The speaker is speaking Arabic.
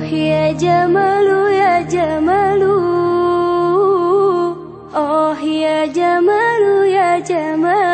آه يا جمال يا جمال. آه يا جمال يا جمال.